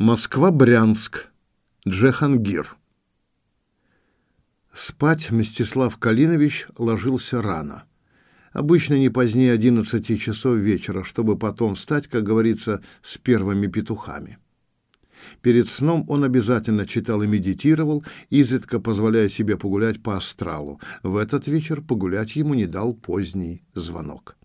Москва-Брянск. Джехангир. Спать Мстислав Калинович ложился рано. Обычно не позднее 11 часов вечера, чтобы потом встать, как говорится, с первыми петухами. Перед сном он обязательно читал и медитировал, изредка позволяя себе погулять по астралу. В этот вечер погулять ему не дал поздний звонок.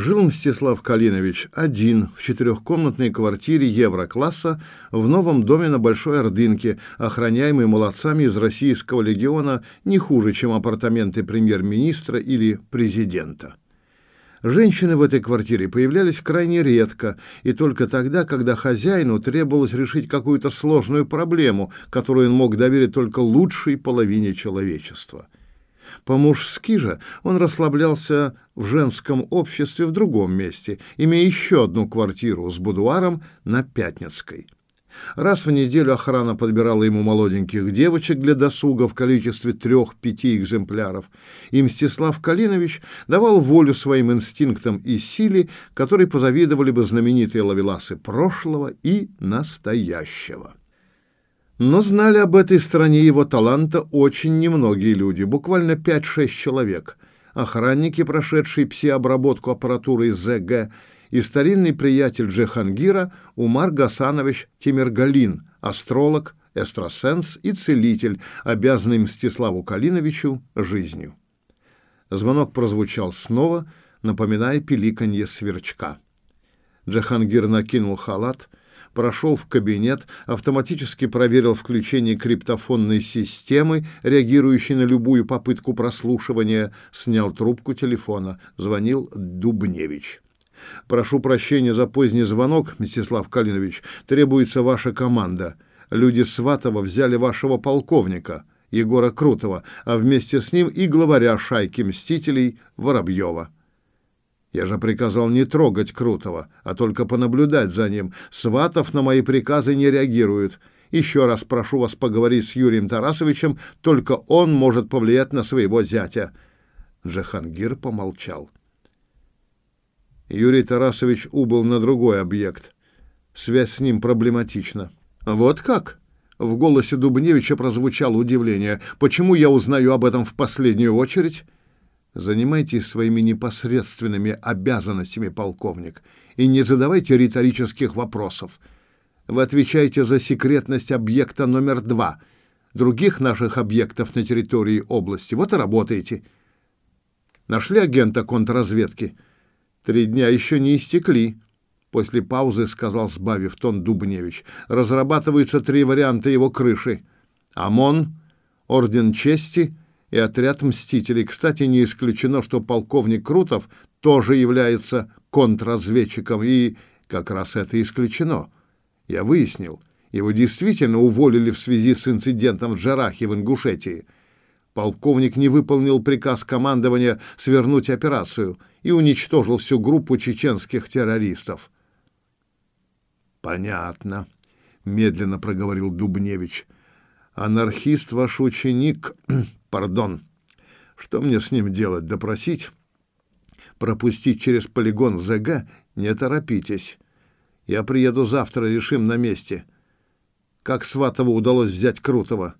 Жил Мстислав Калинович один в четырехкомнатной квартире Еврокласса в новом доме на Большой Ордынке, охраняемый молодцами из Российского легиона не хуже, чем апартаменты премьер-министра или президента. Женщины в этой квартире появлялись крайне редко, и только тогда, когда хозяину требовалось решить какую-то сложную проблему, которую он мог доверить только лучшей половине человечества – по-мужски же он расслаблялся в женском обществе в другом месте, имея еще одну квартиру с будуаром на Пятницкой. Раз в неделю охрана подбирала ему молоденьких девочек для досуга в количестве трех-пяти экземпляров, и Мстислав Калинович давал волю своим инстинктам и силе, которой позавидовали бы знаменитые лавеласы прошлого и настоящего. Но знали об этой стороне его таланта очень немногие люди, буквально 5-6 человек. Охранники, прошедшие пси-обработку аппаратуры ЗГ, и старинный приятель Джехангира Умар Гасанович Тимиргалин, астролог, эстрасенс и целитель, обязанный Мстиславу Калиновичу жизнью. Звонок прозвучал снова, напоминая пиликанье сверчка. Джахангир накинул халат — прошел в кабинет, автоматически проверил включение криптофонной системы, реагирующей на любую попытку прослушивания, снял трубку телефона, звонил Дубневич. «Прошу прощения за поздний звонок, Мстислав Калинович. Требуется ваша команда. Люди Сватова взяли вашего полковника, Егора Крутого, а вместе с ним и главаря шайки Мстителей Воробьева». Я же приказал не трогать Крутого, а только понаблюдать за ним. Сватов на мои приказы не реагирует. Еще раз прошу вас поговорить с Юрием Тарасовичем, только он может повлиять на своего зятя». Джахангир помолчал. Юрий Тарасович убыл на другой объект. Связь с ним проблематична. «Вот как?» В голосе Дубневича прозвучало удивление. «Почему я узнаю об этом в последнюю очередь?» Занимайтесь своими непосредственными обязанностями, полковник, и не задавайте риторических вопросов. Вы отвечаете за секретность объекта номер два, других наших объектов на территории области. Вот и работаете. Нашли агента контрразведки? Три дня еще не истекли. После паузы сказал, сбавив тон Дубневич. Разрабатываются три варианта его крыши. ОМОН, Орден Чести — и отряд мстителей. Кстати, не исключено, что полковник Крутов тоже является контрразведчиком, и как раз это исключено. Я выяснил, его действительно уволили в связи с инцидентом в Джарахе в Ингушетии. Полковник не выполнил приказ командования свернуть операцию и уничтожил всю группу чеченских террористов. «Понятно», — медленно проговорил Дубневич. «Анархист ваш ученик Пардон. Что мне с ним делать? Допросить? Пропустить через полигон ЗГ? Не торопитесь. Я приеду завтра, решим на месте. Как Сватову удалось взять Крутого?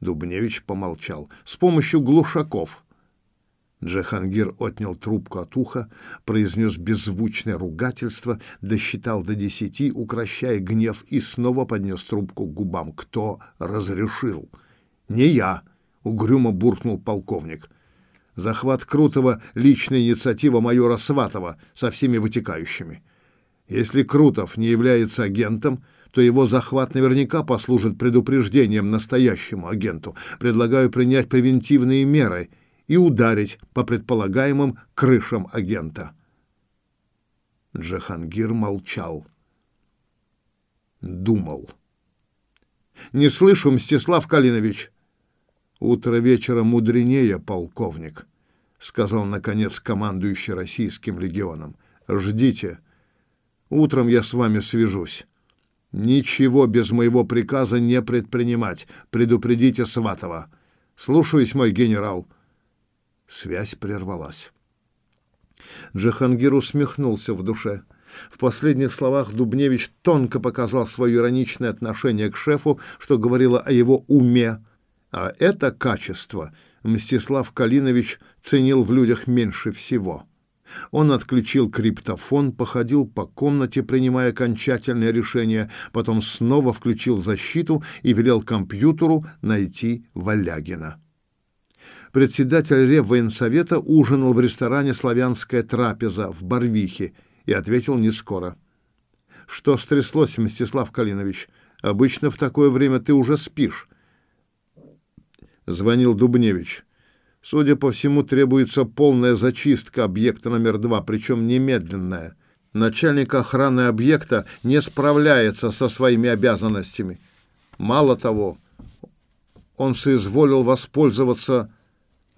Дубневич помолчал. С помощью глушаков. Джахангир отнял трубку от уха, произнес беззвучное ругательство, досчитал до десяти, укращая гнев, и снова поднес трубку к губам. Кто разрешил? Не я угрюмо буркнул полковник. Захват Крутого — личная инициатива майора Сватова со всеми вытекающими. Если Крутов не является агентом, то его захват наверняка послужит предупреждением настоящему агенту. Предлагаю принять превентивные меры и ударить по предполагаемым крышам агента. Джахангир молчал. Думал. «Не слышу, Мстислав Калинович!» «Утро вечера мудренее, полковник», — сказал, наконец, командующий российским легионом. «Ждите. Утром я с вами свяжусь. Ничего без моего приказа не предпринимать. Предупредите Сватова. Слушаюсь, мой генерал». Связь прервалась. Джахангир усмехнулся в душе. В последних словах Дубневич тонко показал свое ироничное отношение к шефу, что говорило о его уме. А это качество Мстислав Калинович ценил в людях меньше всего. Он отключил криптофон, походил по комнате, принимая окончательное решение, потом снова включил защиту и велел компьютеру найти Валягина. Председатель Реввоенсовета ужинал в ресторане «Славянская трапеза» в Барвихе и ответил не скоро. «Что стряслось, Мстислав Калинович? Обычно в такое время ты уже спишь». Звонил Дубневич. Судя по всему, требуется полная зачистка объекта номер два, причем немедленная. Начальник охраны объекта не справляется со своими обязанностями. Мало того, он соизволил воспользоваться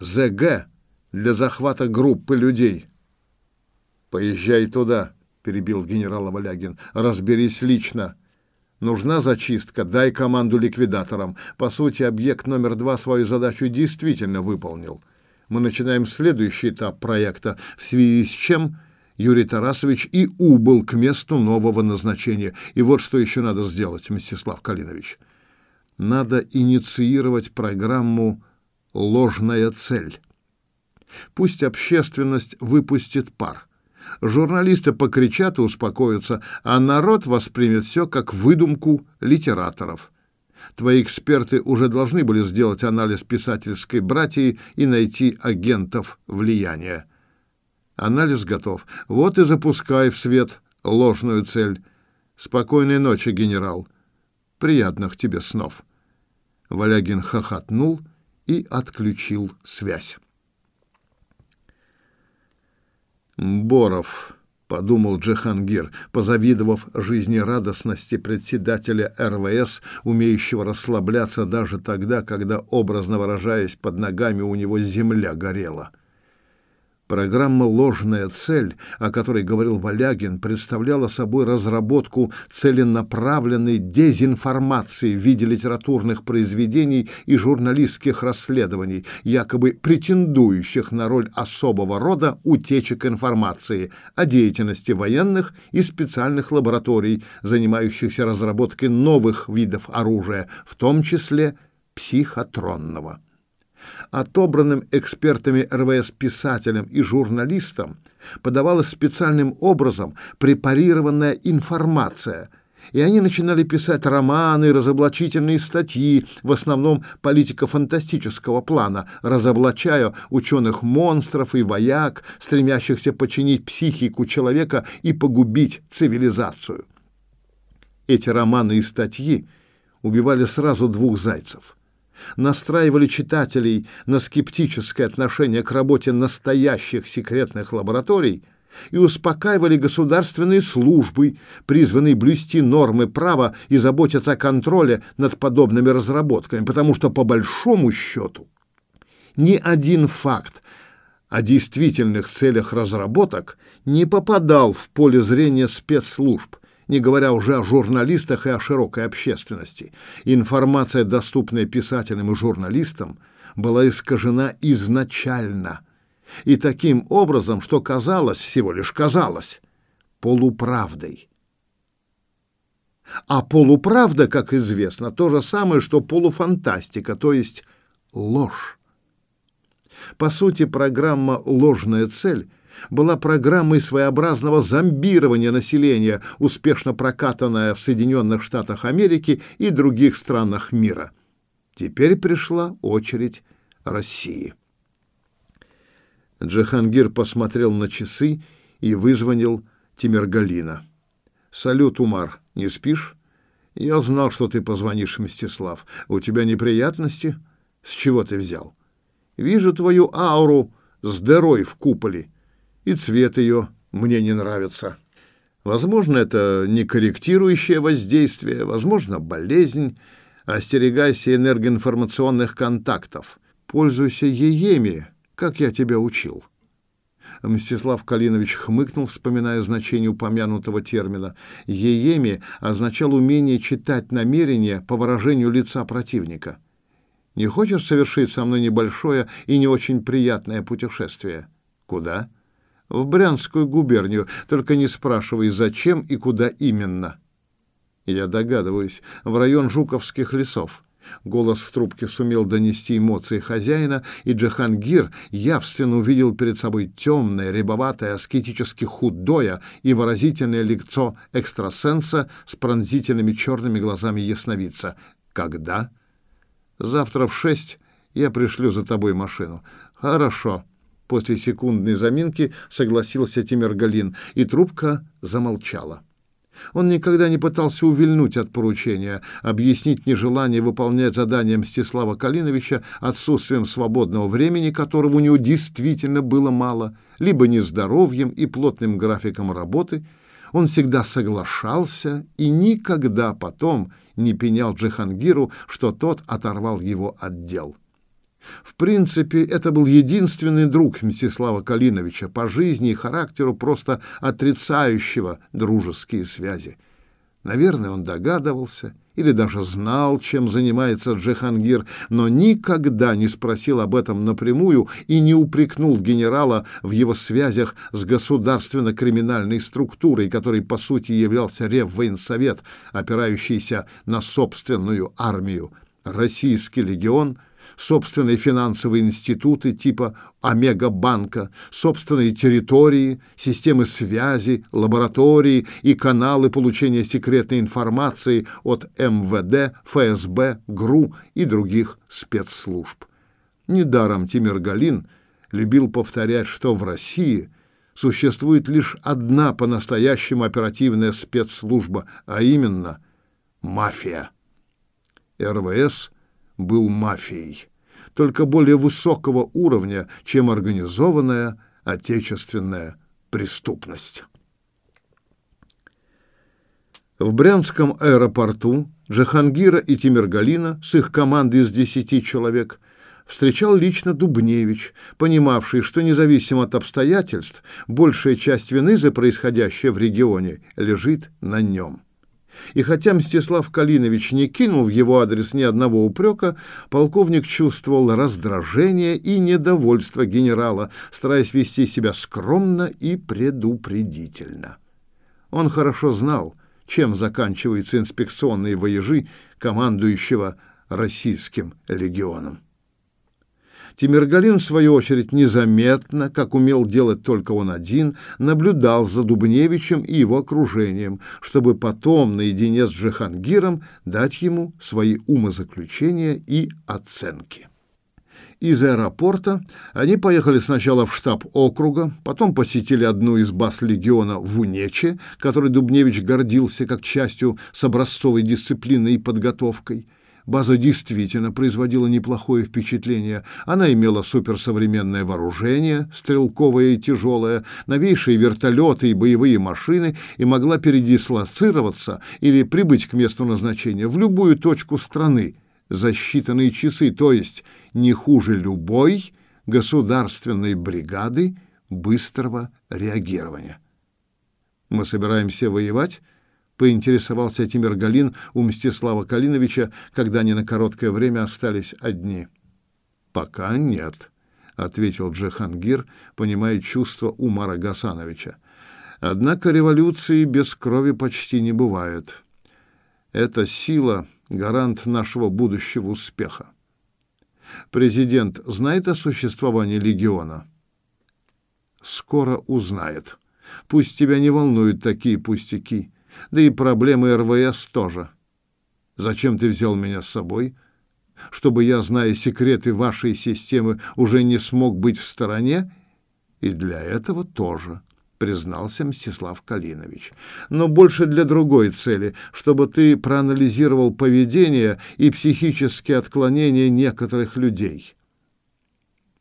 ЗГ для захвата группы людей. «Поезжай туда», — перебил генерал Валягин. «Разберись лично. Нужна зачистка, дай команду ликвидаторам. По сути, объект номер два свою задачу действительно выполнил. Мы начинаем следующий этап проекта, в связи с чем Юрий Тарасович и убыл к месту нового назначения. И вот что еще надо сделать, Мстислав Калинович. Надо инициировать программу «Ложная цель». Пусть общественность выпустит пар. Журналисты покричат и успокоятся, а народ воспримет все как выдумку литераторов. Твои эксперты уже должны были сделать анализ писательской братьи и найти агентов влияния. Анализ готов. Вот и запускай в свет ложную цель. Спокойной ночи, генерал. Приятных тебе снов. Валягин хохотнул и отключил связь. Боров, подумал Джихангир, позавидовав жизнерадостности председателя РВС, умеющего расслабляться даже тогда, когда, образно выражаясь, под ногами у него земля горела. Программа «Ложная цель», о которой говорил Валягин, представляла собой разработку целенаправленной дезинформации в виде литературных произведений и журналистских расследований, якобы претендующих на роль особого рода утечек информации о деятельности военных и специальных лабораторий, занимающихся разработкой новых видов оружия, в том числе психотронного отобранным экспертами РВС писателям и журналистам подавалась специальным образом препарированная информация, и они начинали писать романы, разоблачительные статьи, в основном политико-фантастического плана, разоблачая ученых-монстров и вояк, стремящихся починить психику человека и погубить цивилизацию. Эти романы и статьи убивали сразу двух зайцев – настраивали читателей на скептическое отношение к работе настоящих секретных лабораторий и успокаивали государственные службы, призванные блюсти нормы права и заботиться о контроле над подобными разработками, потому что по большому счету ни один факт о действительных целях разработок не попадал в поле зрения спецслужб, не говоря уже о журналистах и о широкой общественности. Информация, доступная писателям и журналистам, была искажена изначально. И таким образом, что казалось, всего лишь казалось, полуправдой. А полуправда, как известно, то же самое, что полуфантастика, то есть ложь. По сути, программа «Ложная цель» была программой своеобразного зомбирования населения, успешно прокатанная в Соединенных Штатах Америки и других странах мира. Теперь пришла очередь России. Джахангир посмотрел на часы и вызвонил Тимиргалина. «Салют, Умар, не спишь?» «Я знал, что ты позвонишь, Мстислав. У тебя неприятности? С чего ты взял?» «Вижу твою ауру с дырой в куполе и цвет ее мне не нравится. Возможно, это не корректирующее воздействие, возможно, болезнь. Остерегайся энергоинформационных контактов. Пользуйся ееми, как я тебя учил. Мстислав Калинович хмыкнул, вспоминая значение упомянутого термина. Ееми означал умение читать намерения по выражению лица противника. Не хочешь совершить со мной небольшое и не очень приятное путешествие? Куда? В Брянскую губернию, только не спрашивай, зачем и куда именно. Я догадываюсь, в район Жуковских лесов. Голос в трубке сумел донести эмоции хозяина, и Джахангир явственно увидел перед собой темное, рябоватое, аскетически худое и выразительное лицо экстрасенса с пронзительными черными глазами ясновидца. «Когда?» «Завтра в шесть я пришлю за тобой машину». «Хорошо». После секундной заминки согласился Тимиргалин, и трубка замолчала. Он никогда не пытался увильнуть от поручения, объяснить нежелание выполнять задание Мстислава Калиновича отсутствием свободного времени, которого у него действительно было мало, либо нездоровьем и плотным графиком работы. Он всегда соглашался и никогда потом не пенял Джихангиру, что тот оторвал его от дел. В принципе, это был единственный друг Мстислава Калиновича, по жизни и характеру просто отрицающего дружеские связи. Наверное, он догадывался или даже знал, чем занимается Джихангир, но никогда не спросил об этом напрямую и не упрекнул генерала в его связях с государственно-криминальной структурой, которой по сути являлся Реввоенсовет, опирающийся на собственную армию. Российский легион — собственные финансовые институты типа Омега-банка, собственные территории, системы связи, лаборатории и каналы получения секретной информации от МВД, ФСБ, ГРУ и других спецслужб. Недаром Тимир Галин любил повторять, что в России существует лишь одна по-настоящему оперативная спецслужба, а именно мафия. РВС – был мафией, только более высокого уровня, чем организованная отечественная преступность. В Брянском аэропорту Джахангира и Тимиргалина с их командой из десяти человек встречал лично Дубневич, понимавший, что независимо от обстоятельств, большая часть вины за происходящее в регионе лежит на нем. И хотя Мстислав Калинович не кинул в его адрес ни одного упрека, полковник чувствовал раздражение и недовольство генерала, стараясь вести себя скромно и предупредительно. Он хорошо знал, чем заканчиваются инспекционные вояжи командующего российским легионом. Тимиргалин, в свою очередь, незаметно, как умел делать только он один, наблюдал за Дубневичем и его окружением, чтобы потом, наедине с Джихангиром, дать ему свои умозаключения и оценки. Из аэропорта они поехали сначала в штаб округа, потом посетили одну из баз легиона в Унече, которой Дубневич гордился как частью с образцовой дисциплиной и подготовкой – База действительно производила неплохое впечатление. Она имела суперсовременное вооружение, стрелковое и тяжелое, новейшие вертолеты и боевые машины и могла передислоцироваться или прибыть к месту назначения в любую точку страны за считанные часы, то есть не хуже любой государственной бригады быстрого реагирования. Мы собираемся воевать? Поинтересовался Тимиргалин у Мстислава Калиновича, когда они на короткое время остались одни. «Пока нет», — ответил Джахангир, понимая чувства Умара Гасановича. «Однако революции без крови почти не бывает. Эта сила — гарант нашего будущего успеха. Президент знает о существовании легиона?» «Скоро узнает. Пусть тебя не волнуют такие пустяки» да и проблемы РВС тоже. Зачем ты взял меня с собой? Чтобы я, зная секреты вашей системы, уже не смог быть в стороне? И для этого тоже, признался Мстислав Калинович. Но больше для другой цели, чтобы ты проанализировал поведение и психические отклонения некоторых людей.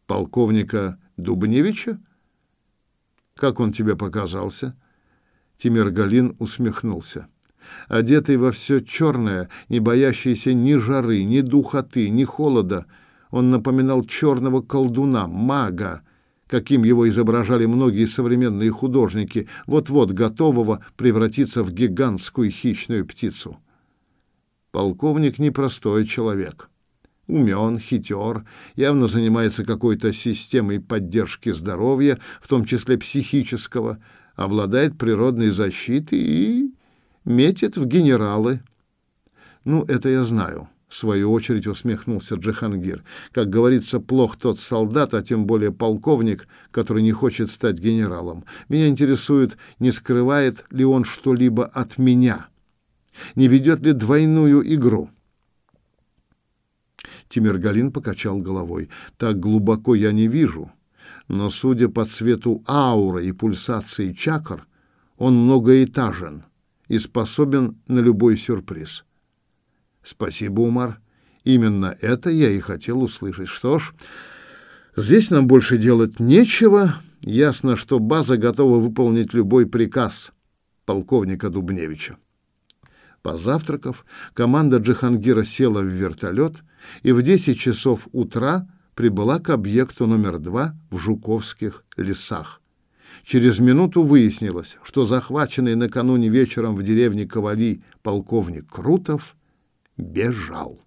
Полковника Дубневича? Как он тебе показался? — Тимиргалин усмехнулся. Одетый во все черное, не боящийся ни жары, ни духоты, ни холода, он напоминал черного колдуна, мага, каким его изображали многие современные художники, вот-вот готового превратиться в гигантскую хищную птицу. Полковник непростой человек. Умен, хитер, явно занимается какой-то системой поддержки здоровья, в том числе психического, обладает природной защитой и метит в генералы. Ну, это я знаю. В свою очередь усмехнулся Джахангир. Как говорится, плох тот солдат, а тем более полковник, который не хочет стать генералом. Меня интересует, не скрывает ли он что-либо от меня. Не ведет ли двойную игру? Тимиргалин покачал головой. Так глубоко я не вижу, но судя по цвету ауры и пульсации чакр, он многоэтажен и способен на любой сюрприз. Спасибо, Умар. Именно это я и хотел услышать. Что ж, здесь нам больше делать нечего. Ясно, что база готова выполнить любой приказ полковника Дубневича. Позавтракав, команда Джихангира села в вертолет и в 10 часов утра прибыла к объекту номер два в Жуковских лесах. Через минуту выяснилось, что захваченный накануне вечером в деревне Ковали полковник Крутов бежал.